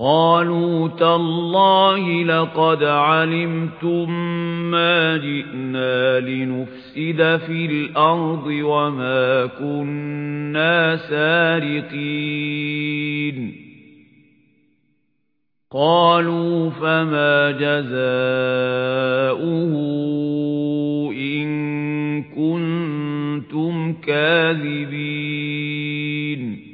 قَالُوا تَاللَّهِ لَقَدْ عَلِمْتُمْ مَا جِئْنَا لِنُفْسِدَ فِي الْأَرْضِ وَمَا كُنَّا سَارِقِينَ. قَالُوا فَمَا جَزَاؤُهُ إِن كُنتُمْ كَاذِبِينَ.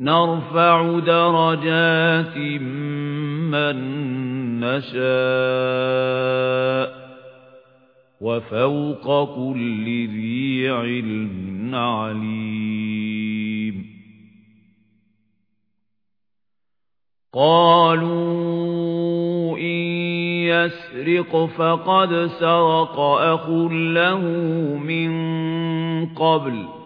نرفع درجات من نشاء وفوق كل ذي علم عليم. قالوا إن يسرق فقد سرق أخ له من قبل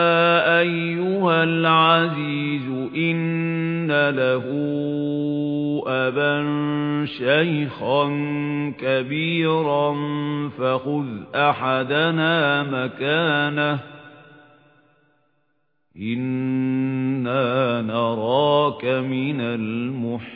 أيها العزيز إن له أبا شيخا كبيرا فخذ أحدنا مكانه إِنَّا نَرَاكَ مِنَ الْمُحْسِنِينَ